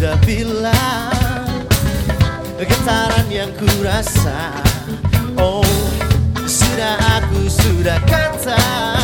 sudah bilang Getaran yang ku rasa Oh, sudah aku sudah kata.